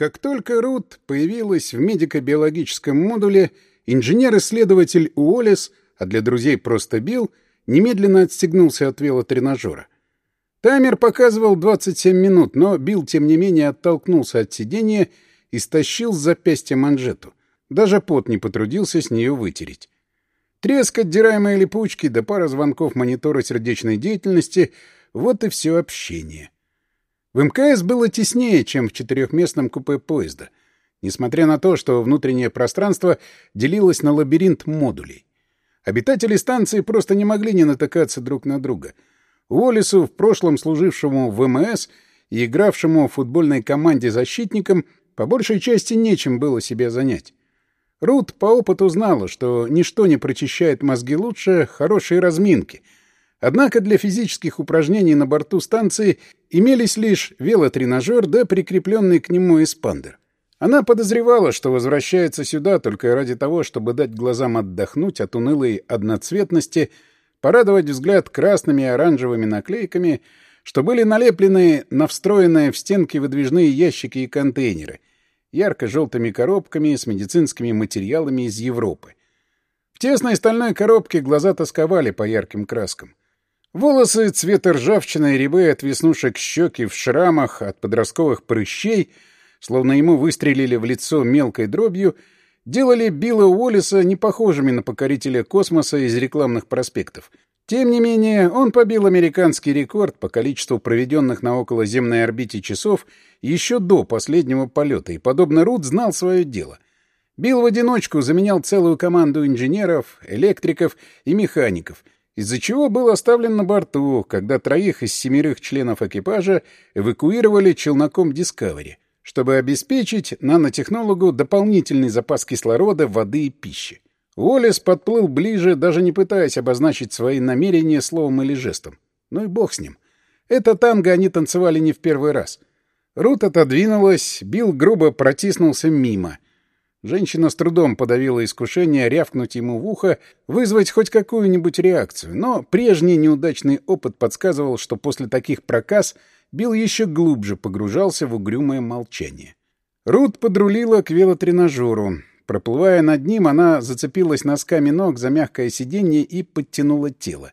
Как только Рут появилась в медико-биологическом модуле, инженер-исследователь Уоллес, а для друзей просто Билл, немедленно отстегнулся от велотренажера. Таймер показывал 27 минут, но Билл, тем не менее, оттолкнулся от сиденья и стащил с запястья манжету. Даже пот не потрудился с нее вытереть. Треск отдираемой липучки да пара звонков монитора сердечной деятельности — вот и все общение. В МКС было теснее, чем в четырехместном купе поезда, несмотря на то, что внутреннее пространство делилось на лабиринт модулей. Обитатели станции просто не могли не натыкаться друг на друга. Уоллесу, в прошлом служившему в МС и игравшему в футбольной команде защитником, по большей части нечем было себя занять. Рут по опыту знала, что ничто не прочищает мозги лучше хорошей разминки — Однако для физических упражнений на борту станции имелись лишь велотренажер да прикрепленный к нему эспандер. Она подозревала, что возвращается сюда только ради того, чтобы дать глазам отдохнуть от унылой одноцветности, порадовать взгляд красными и оранжевыми наклейками, что были налеплены на встроенные в стенки выдвижные ящики и контейнеры, ярко-желтыми коробками с медицинскими материалами из Европы. В тесной стальной коробке глаза тосковали по ярким краскам. Волосы цвета ржавчины и рябы от веснушек щеки в шрамах от подростковых прыщей, словно ему выстрелили в лицо мелкой дробью, делали Билла Уоллеса непохожими на покорителя космоса из рекламных проспектов. Тем не менее, он побил американский рекорд по количеству проведенных на околоземной орбите часов еще до последнего полета, и, подобно Рут, знал свое дело. Билл в одиночку заменял целую команду инженеров, электриков и механиков — из-за чего был оставлен на борту, когда троих из семерых членов экипажа эвакуировали челноком «Дискавери», чтобы обеспечить нанотехнологу дополнительный запас кислорода, воды и пищи. Уоллес подплыл ближе, даже не пытаясь обозначить свои намерения словом или жестом. Ну и бог с ним. Это танго они танцевали не в первый раз. Рут отодвинулась, Билл грубо протиснулся мимо — Женщина с трудом подавила искушение рявкнуть ему в ухо, вызвать хоть какую-нибудь реакцию, но прежний неудачный опыт подсказывал, что после таких проказ Билл еще глубже погружался в угрюмое молчание. Рут подрулила к велотренажеру. Проплывая над ним, она зацепилась носками ног за мягкое сиденье и подтянула тело.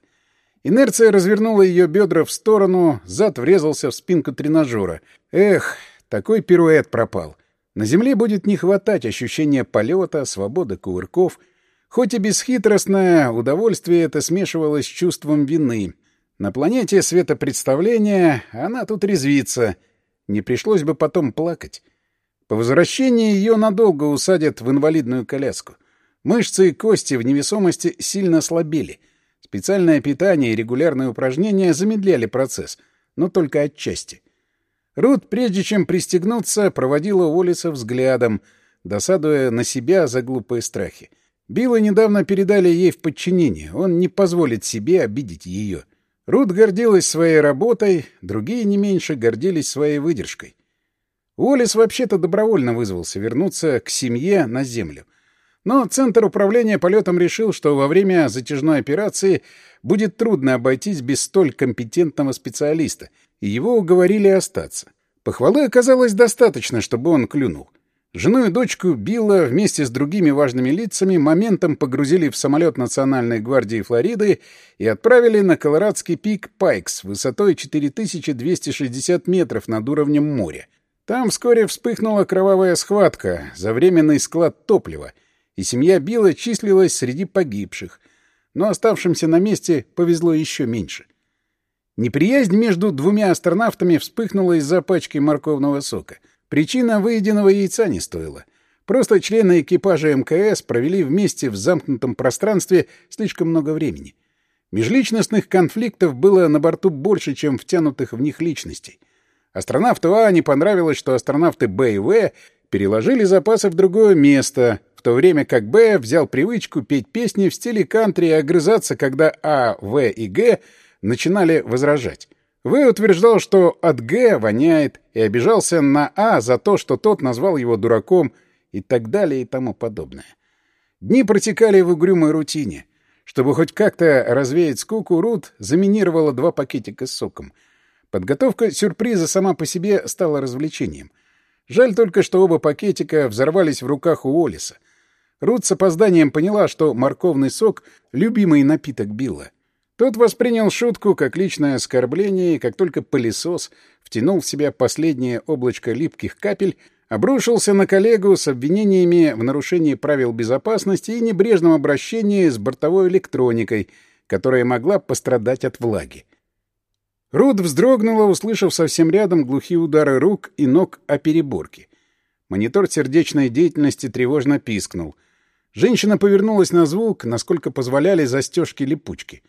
Инерция развернула ее бедра в сторону, зад врезался в спинку тренажера. Эх, такой пируэт пропал. На Земле будет не хватать ощущения полета, свободы кувырков. Хоть и бесхитростное удовольствие это смешивалось с чувством вины. На планете светопредставления она тут резвится. Не пришлось бы потом плакать. По возвращении ее надолго усадят в инвалидную коляску. Мышцы и кости в невесомости сильно слабели. Специальное питание и регулярные упражнения замедляли процесс, но только отчасти. Рут, прежде чем пристегнуться, проводила Уоллеса взглядом, досадуя на себя за глупые страхи. Билла недавно передали ей в подчинение, он не позволит себе обидеть ее. Рут гордилась своей работой, другие не меньше гордились своей выдержкой. Уоллес вообще-то добровольно вызвался вернуться к семье на Землю. Но Центр управления полетом решил, что во время затяжной операции будет трудно обойтись без столь компетентного специалиста — и его уговорили остаться. Похвалы оказалось достаточно, чтобы он клюнул. Жену и дочку Билла вместе с другими важными лицами моментом погрузили в самолет Национальной гвардии Флориды и отправили на Колорадский пик Пайкс высотой 4260 метров над уровнем моря. Там вскоре вспыхнула кровавая схватка за временный склад топлива, и семья Билла числилась среди погибших, но оставшимся на месте повезло еще меньше — Неприязнь между двумя астронавтами вспыхнула из-за пачки морковного сока. Причина выеденного яйца не стоила. Просто члены экипажа МКС провели вместе в замкнутом пространстве слишком много времени. Межличностных конфликтов было на борту больше, чем втянутых в них личностей. Астронавту А не понравилось, что астронавты Б и В переложили запасы в другое место, в то время как Б взял привычку петь песни в стиле кантри и огрызаться, когда А, В и Г начинали возражать. В утверждал, что от Г воняет, и обижался на А за то, что тот назвал его дураком и так далее и тому подобное. Дни протекали в угрюмой рутине. Чтобы хоть как-то развеять скуку, Рут заминировала два пакетика с соком. Подготовка сюрприза сама по себе стала развлечением. Жаль только, что оба пакетика взорвались в руках у Олиса. Рут с опозданием поняла, что морковный сок — любимый напиток Билла. Тот воспринял шутку как личное оскорбление, и как только пылесос втянул в себя последнее облачко липких капель, обрушился на коллегу с обвинениями в нарушении правил безопасности и небрежном обращении с бортовой электроникой, которая могла пострадать от влаги. Рут вздрогнула, услышав совсем рядом глухие удары рук и ног о переборке. Монитор сердечной деятельности тревожно пискнул. Женщина повернулась на звук, насколько позволяли застежки липучки.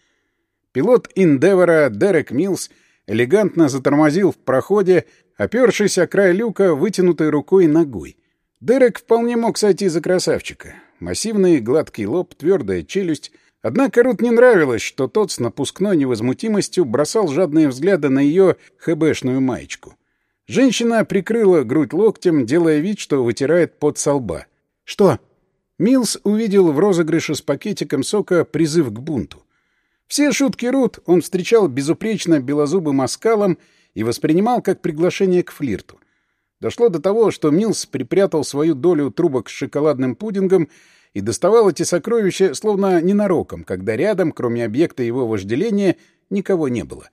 Пилот «Индевора» Дерек Милс элегантно затормозил в проходе, опершись о край люка вытянутой рукой и ногой. Дерек вполне мог сойти за красавчика. Массивный гладкий лоб, твердая челюсть — Однако Рут не нравилось, что тот с напускной невозмутимостью бросал жадные взгляды на ее хэбэшную маечку. Женщина прикрыла грудь локтем, делая вид, что вытирает пот со лба. «Что?» Милс увидел в розыгрыше с пакетиком сока призыв к бунту. Все шутки Рут он встречал безупречно белозубым оскалом и воспринимал как приглашение к флирту. Дошло до того, что Милс припрятал свою долю трубок с шоколадным пудингом и доставал эти сокровища словно ненароком, когда рядом, кроме объекта его вожделения, никого не было.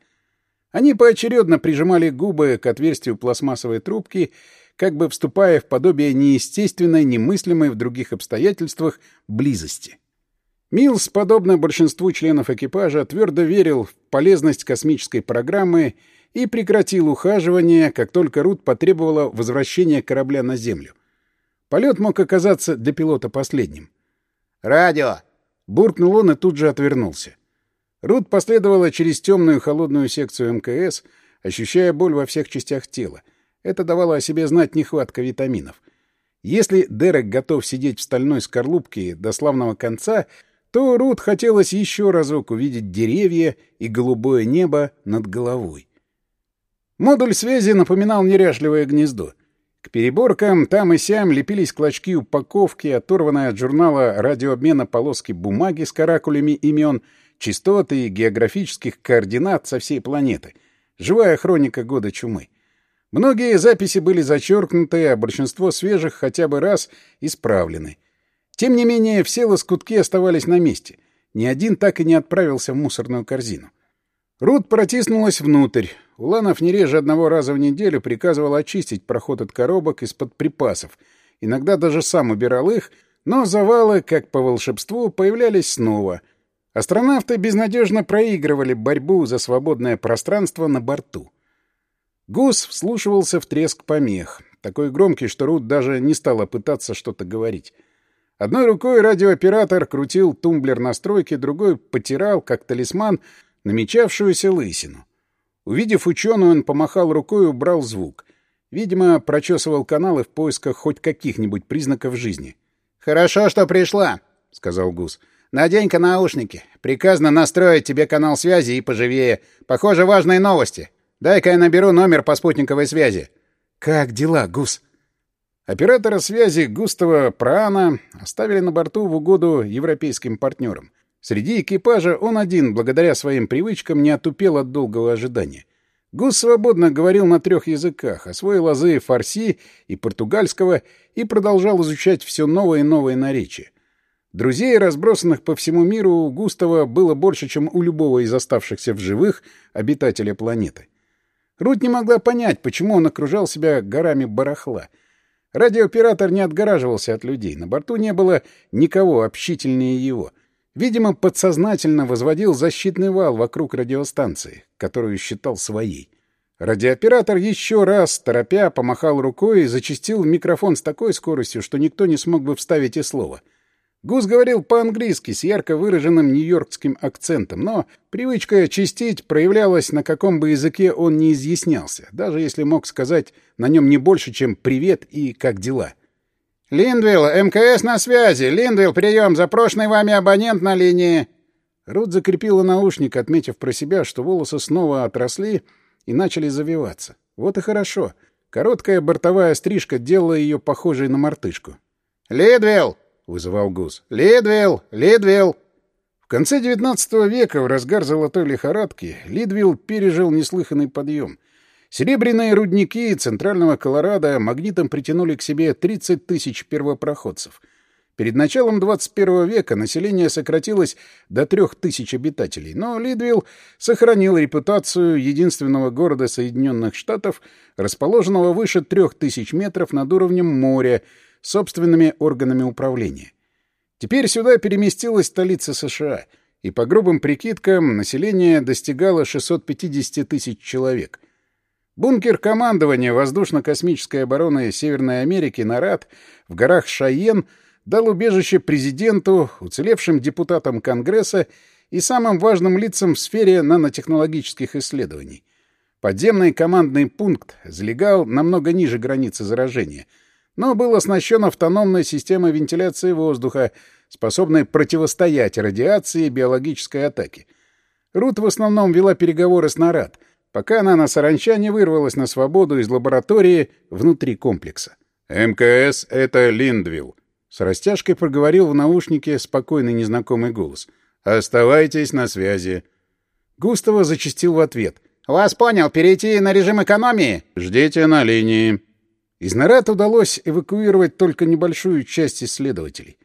Они поочередно прижимали губы к отверстию пластмассовой трубки, как бы вступая в подобие неестественной, немыслимой в других обстоятельствах близости. Милс, подобно большинству членов экипажа, твердо верил в полезность космической программы и прекратил ухаживание, как только Рут потребовала возвращения корабля на Землю — Полет мог оказаться для пилота последним. «Радио!» — буркнул он и тут же отвернулся. Рут последовала через темную холодную секцию МКС, ощущая боль во всех частях тела. Это давало о себе знать нехватка витаминов. Если Дерек готов сидеть в стальной скорлупке до славного конца, то Рут хотелось еще разок увидеть деревья и голубое небо над головой. Модуль связи напоминал неряшливое гнездо — к переборкам там и сям лепились клочки упаковки, оторванные от журнала радиообмена полоски бумаги с каракулями имен, частоты и географических координат со всей планеты. Живая хроника года чумы. Многие записи были зачеркнуты, а большинство свежих хотя бы раз исправлены. Тем не менее, все лоскутки оставались на месте. Ни один так и не отправился в мусорную корзину. Рут протиснулась внутрь. Уланов не реже одного раза в неделю приказывал очистить проход от коробок из-под припасов. Иногда даже сам убирал их, но завалы, как по волшебству, появлялись снова. Астронавты безнадежно проигрывали борьбу за свободное пространство на борту. Гус вслушивался в треск помех, такой громкий, что Рут даже не стала пытаться что-то говорить. Одной рукой радиооператор крутил тумблер настройки, другой потирал, как талисман, намечавшуюся лысину. Увидев ученую, он помахал рукой и убрал звук. Видимо, прочесывал каналы в поисках хоть каких-нибудь признаков жизни. «Хорошо, что пришла», — сказал Гус. «Надень-ка наушники. Приказано настроить тебе канал связи и поживее. Похоже, важные новости. Дай-ка я наберу номер по спутниковой связи». «Как дела, Гус?» Оператора связи Густава Праана оставили на борту в угоду европейским партнерам. Среди экипажа он один, благодаря своим привычкам, не отупел от долгого ожидания. Гус свободно говорил на трех языках, освоил азы фарси и португальского и продолжал изучать все новые и новые наречия. Друзей, разбросанных по всему миру, у Густава было больше, чем у любого из оставшихся в живых обитателя планеты. Рут не могла понять, почему он окружал себя горами барахла. Радиооператор не отгораживался от людей. На борту не было никого общительнее его — Видимо, подсознательно возводил защитный вал вокруг радиостанции, которую считал своей. Радиооператор еще раз, торопя, помахал рукой и зачистил микрофон с такой скоростью, что никто не смог бы вставить и слова. Гус говорил по-английски с ярко выраженным нью-йоркским акцентом, но привычка чистить проявлялась на каком бы языке он не изъяснялся, даже если мог сказать на нем не больше, чем «привет» и «как дела». «Линдвилл, МКС на связи! Линдвилл, прием! Запрошенный вами абонент на линии!» Рут закрепила наушник, отметив про себя, что волосы снова отросли и начали завиваться. Вот и хорошо. Короткая бортовая стрижка делала ее похожей на мартышку. «Лидвилл!» — вызывал Гус. «Лидвилл! Лидвилл!» В конце XIX века, в разгар золотой лихорадки, Лидвилл пережил неслыханный подъем. Серебряные рудники центрального Колорадо магнитом притянули к себе 30 тысяч первопроходцев. Перед началом 21 века население сократилось до 3 тысяч обитателей, но Лидвилл сохранил репутацию единственного города Соединенных Штатов, расположенного выше 3000 метров над уровнем моря, собственными органами управления. Теперь сюда переместилась столица США, и по грубым прикидкам население достигало 650 тысяч человек. Бункер командования воздушно-космической обороны Северной Америки НАРАД в горах Шайен дал убежище президенту, уцелевшим депутатам Конгресса и самым важным лицам в сфере нанотехнологических исследований. Подземный командный пункт залегал намного ниже границы заражения, но был оснащен автономной системой вентиляции воздуха, способной противостоять радиации и биологической атаке. Рут в основном вела переговоры с НАРАД — пока она на саранча не вырвалась на свободу из лаборатории внутри комплекса. «МКС — это Линдвилл», — с растяжкой проговорил в наушнике спокойный незнакомый голос. «Оставайтесь на связи». Густаво зачастил в ответ. «Вас понял. Перейти на режим экономии?» «Ждите на линии». Из Нарат удалось эвакуировать только небольшую часть исследователей.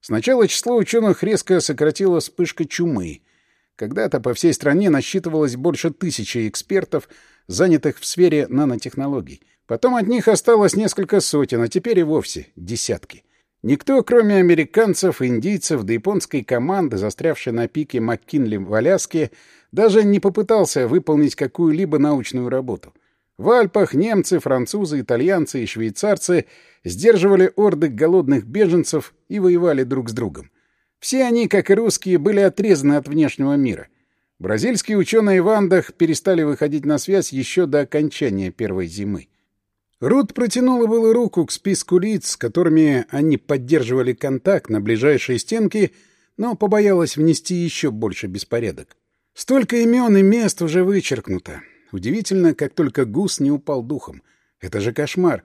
Сначала число ученых резко сократило вспышка чумы — когда-то по всей стране насчитывалось больше тысячи экспертов, занятых в сфере нанотехнологий. Потом от них осталось несколько сотен, а теперь и вовсе десятки. Никто, кроме американцев, индийцев да японской команды, застрявшей на пике МакКинли в Аляске, даже не попытался выполнить какую-либо научную работу. В Альпах немцы, французы, итальянцы и швейцарцы сдерживали орды голодных беженцев и воевали друг с другом. Все они, как и русские, были отрезаны от внешнего мира. Бразильские ученые в Андах перестали выходить на связь еще до окончания первой зимы. Рут протянула было руку к списку лиц, с которыми они поддерживали контакт на ближайшие стенки, но побоялась внести еще больше беспорядок. Столько имен и мест уже вычеркнуто. Удивительно, как только Гус не упал духом. Это же кошмар.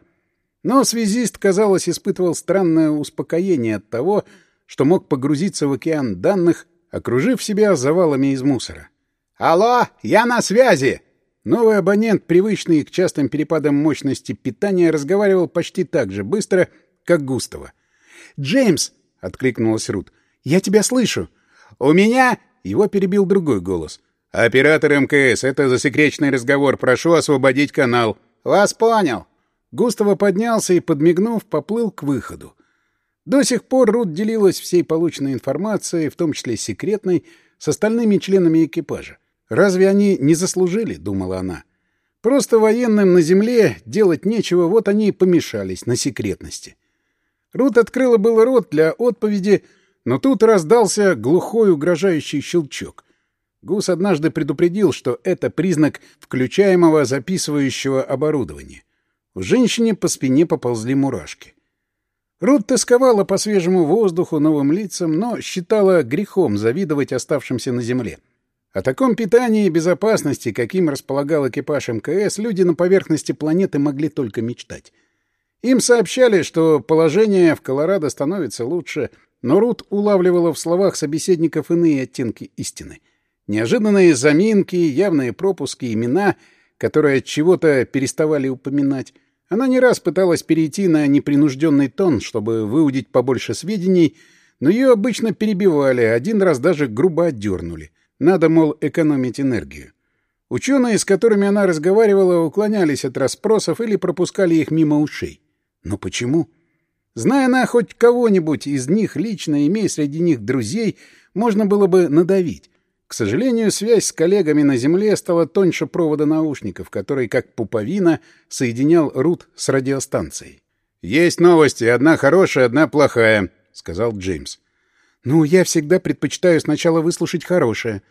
Но связист, казалось, испытывал странное успокоение от того, что мог погрузиться в океан данных, окружив себя завалами из мусора. «Алло, я на связи!» Новый абонент, привычный к частым перепадам мощности питания, разговаривал почти так же быстро, как Густава. «Джеймс!» — откликнулась Рут. «Я тебя слышу!» «У меня...» — его перебил другой голос. «Оператор МКС, это засекреченный разговор. Прошу освободить канал». «Вас понял». Густава поднялся и, подмигнув, поплыл к выходу. До сих пор Рут делилась всей полученной информацией, в том числе секретной, с остальными членами экипажа. «Разве они не заслужили?» — думала она. «Просто военным на земле делать нечего, вот они и помешались на секретности». Рут открыла было рот для отповеди, но тут раздался глухой угрожающий щелчок. Гус однажды предупредил, что это признак включаемого записывающего оборудования. У женщине по спине поползли мурашки. Рут тосковала по свежему воздуху, новым лицам, но считала грехом завидовать оставшимся на земле. О таком питании и безопасности, каким располагал экипаж МКС, люди на поверхности планеты могли только мечтать. Им сообщали, что положение в Колорадо становится лучше, но Рут улавливала в словах собеседников иные оттенки истины. Неожиданные заминки, явные пропуски, имена, которые от чего-то переставали упоминать — она не раз пыталась перейти на непринужденный тон, чтобы выудить побольше сведений, но ее обычно перебивали, один раз даже грубо отдернули. Надо, мол, экономить энергию. Ученые, с которыми она разговаривала, уклонялись от расспросов или пропускали их мимо ушей. Но почему? Зная она хоть кого-нибудь из них лично, имея среди них друзей, можно было бы надавить. К сожалению, связь с коллегами на Земле стала тоньше провода наушников, который, как пуповина, соединял Рут с радиостанцией. «Есть новости, одна хорошая, одна плохая», — сказал Джеймс. «Ну, я всегда предпочитаю сначала выслушать хорошее».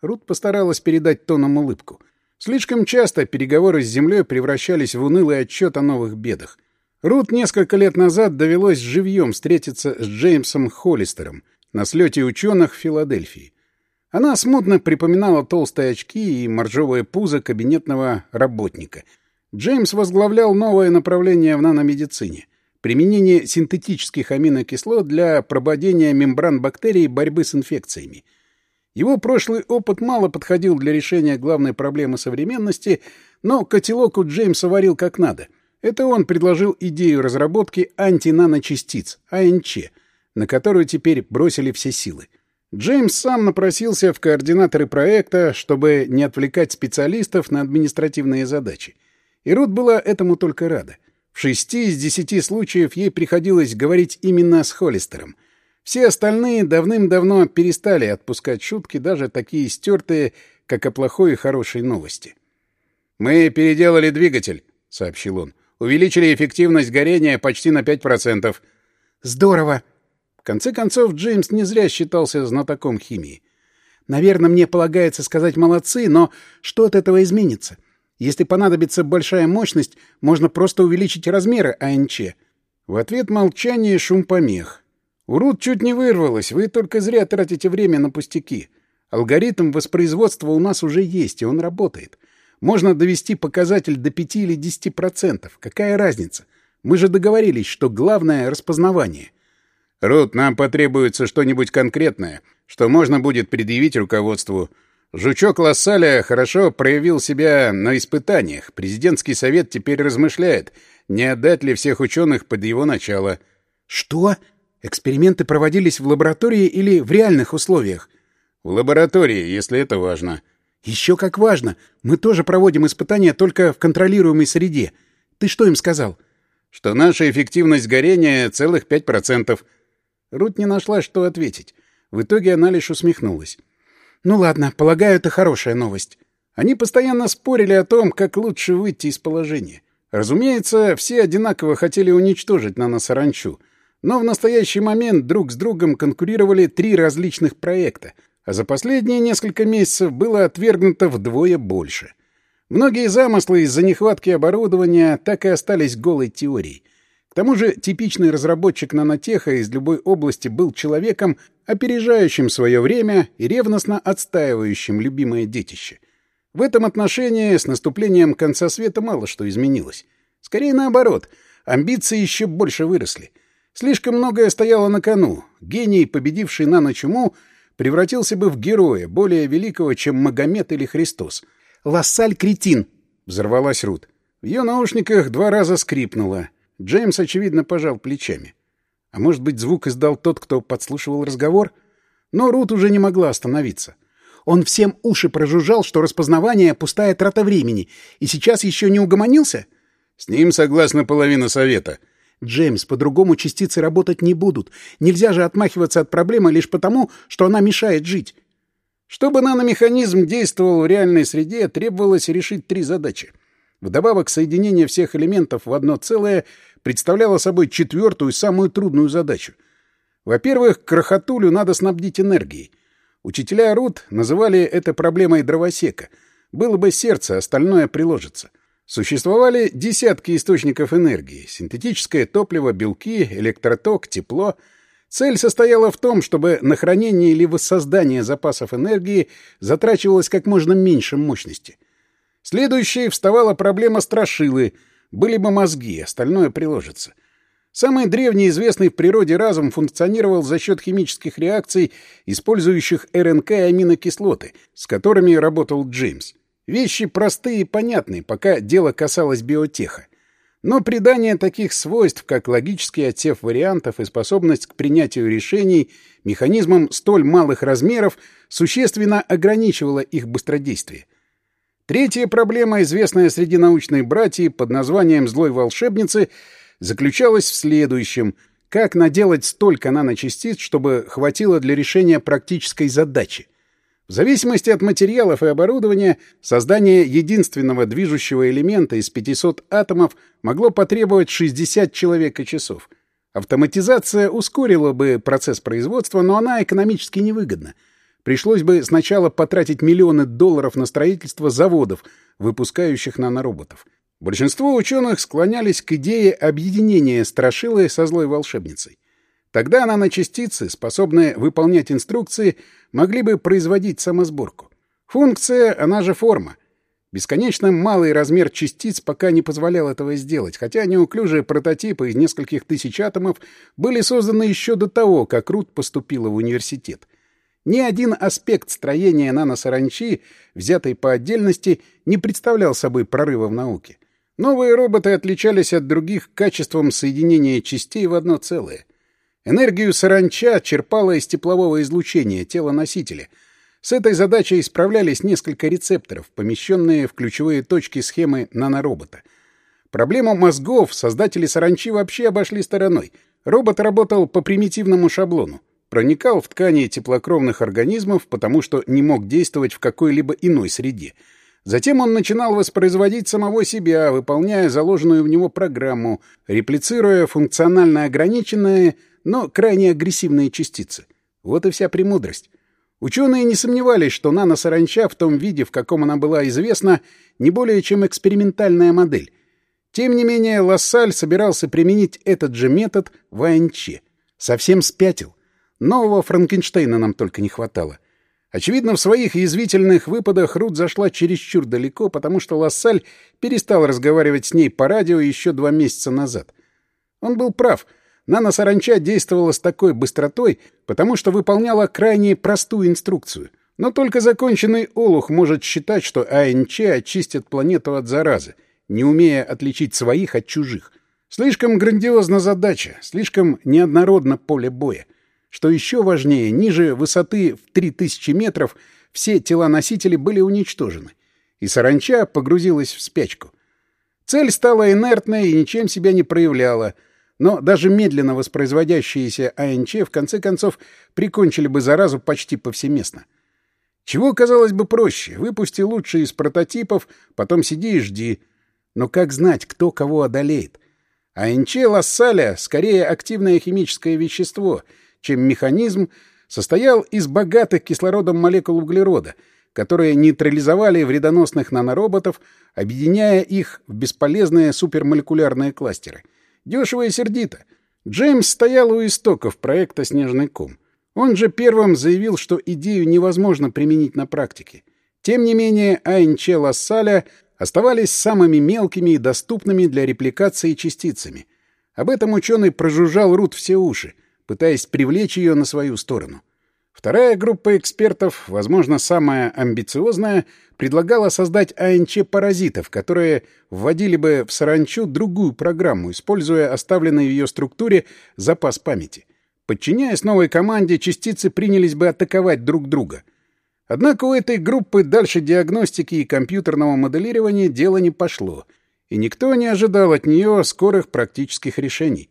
Рут постаралась передать тоном улыбку. Слишком часто переговоры с Землей превращались в унылый отчет о новых бедах. Рут несколько лет назад довелось живьем встретиться с Джеймсом Холлистером на слете ученых в Филадельфии. Она смутно припоминала толстые очки и моржовое пузо кабинетного работника. Джеймс возглавлял новое направление в наномедицине — применение синтетических аминокислот для прободения мембран бактерий и борьбы с инфекциями. Его прошлый опыт мало подходил для решения главной проблемы современности, но котелок у Джеймса варил как надо. Это он предложил идею разработки антинаночастиц, АНЧ, на которую теперь бросили все силы. Джеймс сам напросился в координаторы проекта, чтобы не отвлекать специалистов на административные задачи. И Рут была этому только рада. В шести из десяти случаев ей приходилось говорить именно с Холлистером. Все остальные давным-давно перестали отпускать шутки, даже такие стертые, как о плохой и хорошей новости. «Мы переделали двигатель», — сообщил он. «Увеличили эффективность горения почти на 5%. «Здорово!» В конце концов, Джеймс не зря считался знатоком химии. «Наверное, мне полагается сказать «молодцы», но что от этого изменится? Если понадобится большая мощность, можно просто увеличить размеры АНЧ». В ответ молчание шум помех. Урод чуть не вырвалось, вы только зря тратите время на пустяки. Алгоритм воспроизводства у нас уже есть, и он работает. Можно довести показатель до 5 или 10%. Какая разница? Мы же договорились, что главное — распознавание. Рут, нам потребуется что-нибудь конкретное, что можно будет предъявить руководству. Жучок Лассаля хорошо проявил себя на испытаниях. Президентский совет теперь размышляет, не отдать ли всех ученых под его начало. — Что? Эксперименты проводились в лаборатории или в реальных условиях? В лаборатории, если это важно. Еще как важно. Мы тоже проводим испытания только в контролируемой среде. Ты что им сказал? Что наша эффективность горения целых 5%. Рут не нашла, что ответить. В итоге она лишь усмехнулась. Ну ладно, полагаю, это хорошая новость. Они постоянно спорили о том, как лучше выйти из положения. Разумеется, все одинаково хотели уничтожить наносаранчу — но в настоящий момент друг с другом конкурировали три различных проекта, а за последние несколько месяцев было отвергнуто вдвое больше. Многие замыслы из-за нехватки оборудования так и остались голой теорией. К тому же типичный разработчик нанотеха из любой области был человеком, опережающим свое время и ревностно отстаивающим любимое детище. В этом отношении с наступлением конца света мало что изменилось. Скорее наоборот, амбиции еще больше выросли — Слишком многое стояло на кону. Гений, победивший нано-чуму, превратился бы в героя, более великого, чем Магомед или Христос. «Лассаль кретин!» — взорвалась Рут. В ее наушниках два раза скрипнуло. Джеймс, очевидно, пожал плечами. А может быть, звук издал тот, кто подслушивал разговор? Но Рут уже не могла остановиться. Он всем уши прожужжал, что распознавание — пустая трата времени, и сейчас еще не угомонился? — С ним согласна половина совета — Джеймс, по-другому частицы работать не будут. Нельзя же отмахиваться от проблемы лишь потому, что она мешает жить. Чтобы наномеханизм действовал в реальной среде, требовалось решить три задачи. Вдобавок, соединение всех элементов в одно целое представляло собой четвертую, самую трудную задачу. Во-первых, крохотулю надо снабдить энергией. Учителя Рут называли это проблемой дровосека. Было бы сердце, остальное приложится. — Существовали десятки источников энергии — синтетическое топливо, белки, электроток, тепло. Цель состояла в том, чтобы на хранение или воссоздание запасов энергии затрачивалось как можно меньше мощности. Следующей вставала проблема страшилы. Были бы мозги, остальное приложится. Самый древний известный в природе разум функционировал за счет химических реакций, использующих РНК и аминокислоты, с которыми работал Джеймс. Вещи простые и понятные, пока дело касалось биотеха. Но придание таких свойств, как логический отсев вариантов и способность к принятию решений механизмам столь малых размеров, существенно ограничивало их быстродействие. Третья проблема, известная среди научной братьи под названием «злой волшебницы», заключалась в следующем — как наделать столько наночастиц, чтобы хватило для решения практической задачи. В зависимости от материалов и оборудования, создание единственного движущего элемента из 500 атомов могло потребовать 60 человека-часов. Автоматизация ускорила бы процесс производства, но она экономически невыгодна. Пришлось бы сначала потратить миллионы долларов на строительство заводов, выпускающих нанороботов. Большинство ученых склонялись к идее объединения Страшилы со злой волшебницей. Тогда наночастицы, способные выполнять инструкции, могли бы производить самосборку. Функция, она же форма. Бесконечно малый размер частиц пока не позволял этого сделать, хотя неуклюжие прототипы из нескольких тысяч атомов были созданы еще до того, как Рут поступила в университет. Ни один аспект строения наносаранчи, взятый по отдельности, не представлял собой прорыва в науке. Новые роботы отличались от других качеством соединения частей в одно целое. Энергию саранча черпала из теплового излучения тела носителя. С этой задачей справлялись несколько рецепторов, помещенные в ключевые точки схемы наноробота. Проблему мозгов создатели саранчи вообще обошли стороной. Робот работал по примитивному шаблону проникал в ткани теплокровных организмов, потому что не мог действовать в какой-либо иной среде. Затем он начинал воспроизводить самого себя, выполняя заложенную в него программу, реплицируя функционально ограниченные, но крайне агрессивные частицы. Вот и вся премудрость. Ученые не сомневались, что наносаранча в том виде, в каком она была известна, не более чем экспериментальная модель. Тем не менее, Лассаль собирался применить этот же метод в АНЧ. Совсем спятил. Нового Франкенштейна нам только не хватало. Очевидно, в своих язвительных выпадах Рут зашла чересчур далеко, потому что Лассаль перестал разговаривать с ней по радио еще два месяца назад. Он был прав. Нано-саранча действовала с такой быстротой, потому что выполняла крайне простую инструкцию. Но только законченный олух может считать, что АНЧ очистит планету от заразы, не умея отличить своих от чужих. Слишком грандиозна задача, слишком неоднородно поле боя. Что еще важнее, ниже высоты в 3000 метров все тела носителей были уничтожены, и саранча погрузилась в спячку. Цель стала инертной и ничем себя не проявляла, но даже медленно воспроизводящиеся АНЧ в конце концов прикончили бы заразу почти повсеместно. Чего, казалось бы, проще? Выпусти лучший из прототипов, потом сиди и жди. Но как знать, кто кого одолеет? АНЧ Лассаля — скорее активное химическое вещество — чем механизм, состоял из богатых кислородом молекул углерода, которые нейтрализовали вредоносных нанороботов, объединяя их в бесполезные супермолекулярные кластеры. Дешево и сердито. Джеймс стоял у истоков проекта «Снежный ком». Он же первым заявил, что идею невозможно применить на практике. Тем не менее, АНЧ Лассаля оставались самыми мелкими и доступными для репликации частицами. Об этом ученый прожужжал Рут все уши, пытаясь привлечь ее на свою сторону. Вторая группа экспертов, возможно, самая амбициозная, предлагала создать АНЧ-паразитов, которые вводили бы в саранчу другую программу, используя оставленный в ее структуре запас памяти. Подчиняясь новой команде, частицы принялись бы атаковать друг друга. Однако у этой группы дальше диагностики и компьютерного моделирования дело не пошло, и никто не ожидал от нее скорых практических решений.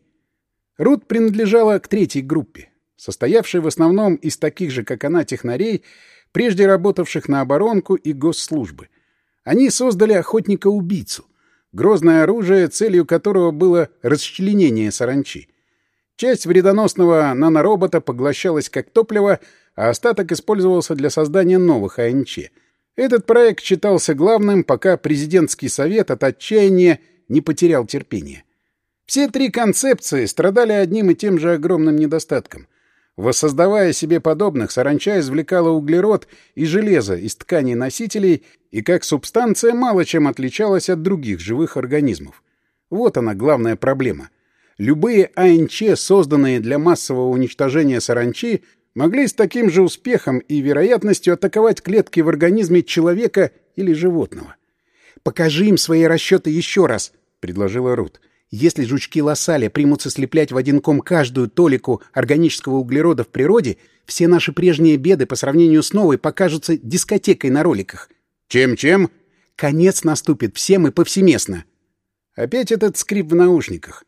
Рут принадлежала к третьей группе, состоявшей в основном из таких же, как она, технарей, прежде работавших на оборонку и госслужбы. Они создали охотника-убийцу, грозное оружие, целью которого было расчленение саранчи. Часть вредоносного наноробота поглощалась как топливо, а остаток использовался для создания новых АНЧ. Этот проект считался главным, пока президентский совет от отчаяния не потерял терпения. Все три концепции страдали одним и тем же огромным недостатком. Воссоздавая себе подобных, саранча извлекала углерод и железо из тканей носителей и как субстанция мало чем отличалась от других живых организмов. Вот она главная проблема. Любые АНЧ, созданные для массового уничтожения саранчи, могли с таким же успехом и вероятностью атаковать клетки в организме человека или животного. «Покажи им свои расчеты еще раз», — предложила Рут. Если жучки лосали примутся слеплять в один ком каждую толику органического углерода в природе, все наши прежние беды по сравнению с новой покажутся дискотекой на роликах. Чем-чем? Конец наступит всем и повсеместно. Опять этот скрип в наушниках.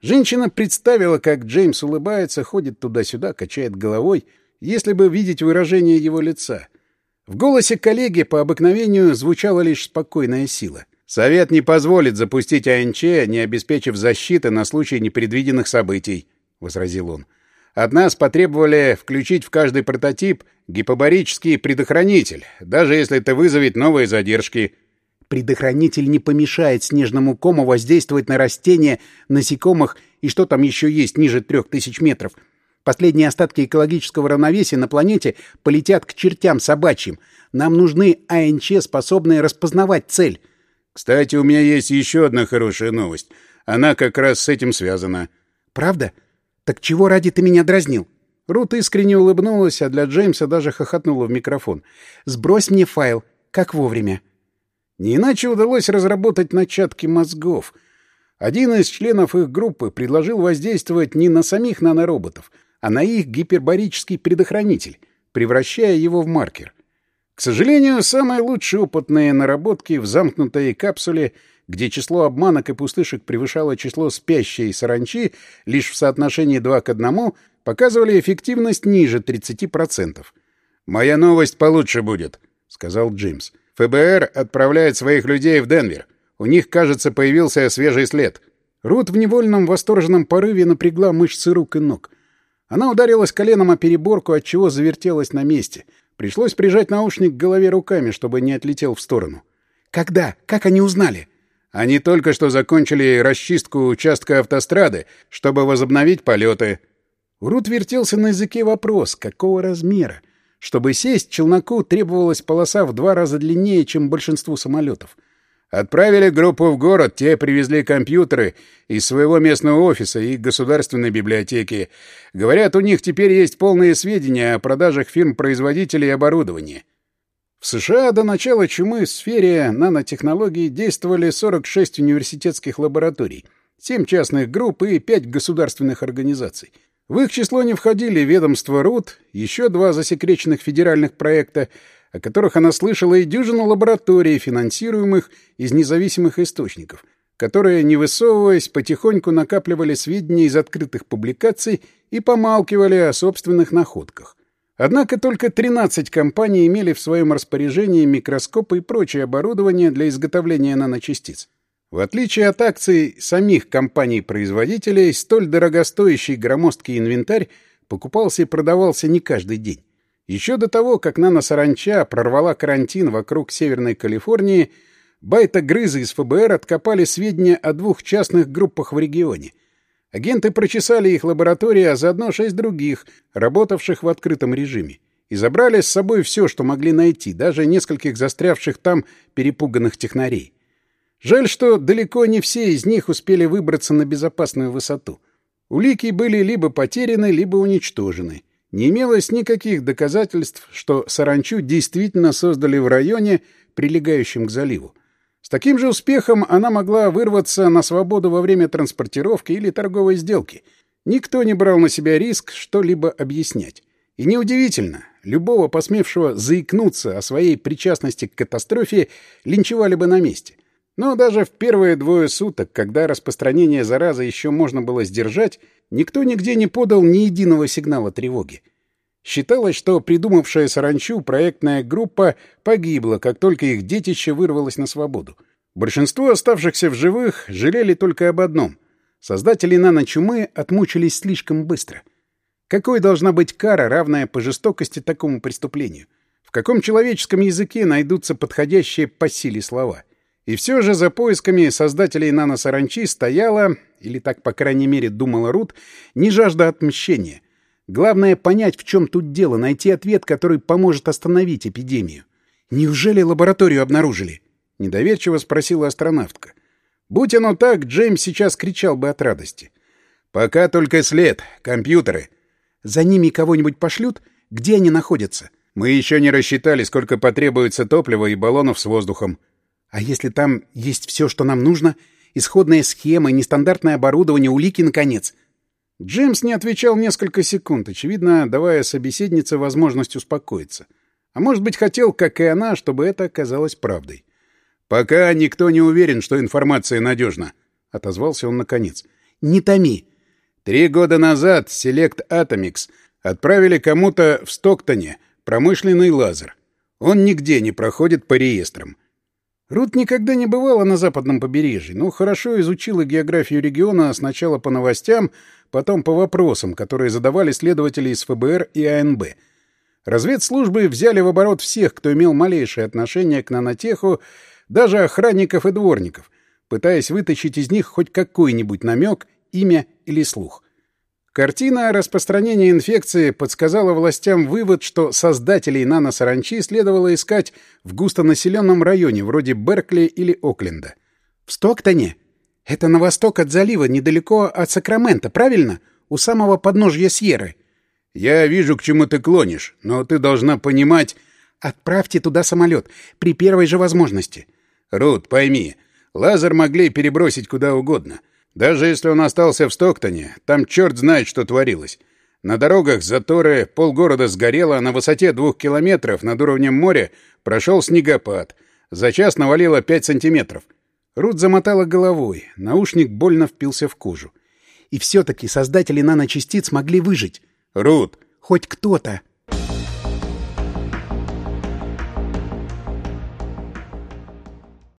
Женщина представила, как Джеймс улыбается, ходит туда-сюда, качает головой, если бы видеть выражение его лица. В голосе коллеги по обыкновению звучала лишь спокойная сила. Совет не позволит запустить АНЧ, не обеспечив защиты на случай непредвиденных событий, — возразил он. От нас потребовали включить в каждый прототип гипобарический предохранитель, даже если это вызовет новые задержки. Предохранитель не помешает снежному кому воздействовать на растения, насекомых и что там еще есть ниже трех тысяч метров. Последние остатки экологического равновесия на планете полетят к чертям собачьим. Нам нужны АНЧ, способные распознавать цель. Кстати, у меня есть еще одна хорошая новость. Она как раз с этим связана. Правда? Так чего ради ты меня дразнил? Рут искренне улыбнулась, а для Джеймса даже хохотнула в микрофон. «Сбрось мне файл. Как вовремя». Не иначе удалось разработать начатки мозгов. Один из членов их группы предложил воздействовать не на самих нанороботов, а на их гипербарический предохранитель, превращая его в маркер. К сожалению, самые лучшие опытные наработки в замкнутой капсуле, где число обманок и пустышек превышало число спящей саранчи лишь в соотношении 2 к 1, показывали эффективность ниже 30%. «Моя новость получше будет», — сказал Джимс. «ФБР отправляет своих людей в Денвер. У них, кажется, появился свежий след». Рут в невольном восторженном порыве напрягла мышцы рук и ног. Она ударилась коленом о переборку, отчего завертелась на месте. Пришлось прижать наушник к голове руками, чтобы не отлетел в сторону. «Когда? Как они узнали?» «Они только что закончили расчистку участка автострады, чтобы возобновить полеты», Рут вертелся на языке вопрос, какого размера. Чтобы сесть, челноку требовалась полоса в два раза длиннее, чем большинству самолетов. Отправили группу в город, те привезли компьютеры из своего местного офиса и государственной библиотеки. Говорят, у них теперь есть полные сведения о продажах фирм-производителей оборудования. В США до начала чумы в сфере нанотехнологий действовали 46 университетских лабораторий, 7 частных групп и 5 государственных организаций. В их число не входили ведомства РУД, еще два засекреченных федеральных проекта, о которых она слышала и дюжину лабораторий, финансируемых из независимых источников, которые, не высовываясь, потихоньку накапливали сведения из открытых публикаций и помалкивали о собственных находках. Однако только 13 компаний имели в своем распоряжении микроскопы и прочее оборудование для изготовления наночастиц. В отличие от акций самих компаний-производителей, столь дорогостоящий громоздкий инвентарь покупался и продавался не каждый день. Еще до того, как нано-саранча прорвала карантин вокруг Северной Калифорнии, байта-грызы из ФБР откопали сведения о двух частных группах в регионе. Агенты прочесали их лаборатории, а заодно шесть других, работавших в открытом режиме, и забрали с собой все, что могли найти, даже нескольких застрявших там перепуганных технарей. Жаль, что далеко не все из них успели выбраться на безопасную высоту. Улики были либо потеряны, либо уничтожены. Не имелось никаких доказательств, что саранчу действительно создали в районе, прилегающем к заливу. С таким же успехом она могла вырваться на свободу во время транспортировки или торговой сделки. Никто не брал на себя риск что-либо объяснять. И неудивительно, любого посмевшего заикнуться о своей причастности к катастрофе линчевали бы на месте. Но даже в первые двое суток, когда распространение заразы еще можно было сдержать, никто нигде не подал ни единого сигнала тревоги. Считалось, что придумавшая саранчу проектная группа погибла, как только их детище вырвалось на свободу. Большинство оставшихся в живых жалели только об одном. Создатели наночумы отмучились слишком быстро. Какой должна быть кара, равная по жестокости такому преступлению? В каком человеческом языке найдутся подходящие по силе слова? — и все же за поисками создателей наносаранчи стояла, или так, по крайней мере, думала Рут, не жажда отмщения. Главное — понять, в чем тут дело, найти ответ, который поможет остановить эпидемию. «Неужели лабораторию обнаружили?» — недоверчиво спросила астронавтка. Будь оно так, Джеймс сейчас кричал бы от радости. «Пока только след. Компьютеры». «За ними кого-нибудь пошлют? Где они находятся?» «Мы еще не рассчитали, сколько потребуется топлива и баллонов с воздухом», а если там есть все, что нам нужно? Исходная схема, нестандартное оборудование, улики, наконец. Джеймс не отвечал несколько секунд, очевидно, давая собеседнице возможность успокоиться. А может быть, хотел, как и она, чтобы это оказалось правдой. «Пока никто не уверен, что информация надежна», — отозвался он наконец. «Не томи». Три года назад Select Atomics отправили кому-то в Стоктоне промышленный лазер. Он нигде не проходит по реестрам. Рут никогда не бывала на западном побережье, но хорошо изучила географию региона сначала по новостям, потом по вопросам, которые задавали следователи из ФБР и АНБ. Разведслужбы взяли в оборот всех, кто имел малейшее отношение к нанотеху, даже охранников и дворников, пытаясь вытащить из них хоть какой-нибудь намек, имя или слух. Картина распространения инфекции подсказала властям вывод, что создателей наносаранчи следовало искать в густонаселенном районе, вроде Беркли или Окленда. «В Стоктоне? Это на восток от залива, недалеко от Сакрамента, правильно? У самого подножья Сьерры». Я вижу, к чему ты клонишь, но ты должна понимать... Отправьте туда самолет при первой же возможности. Рут, пойми, лазер могли перебросить куда угодно. Даже если он остался в Стоктоне, там черт знает, что творилось. На дорогах заторы, полгорода сгорело, а на высоте двух километров над уровнем моря прошел снегопад. За час навалило пять сантиметров. Рут замотала головой, наушник больно впился в кожу. И все-таки создатели наночастиц могли выжить. Рут! Хоть кто-то.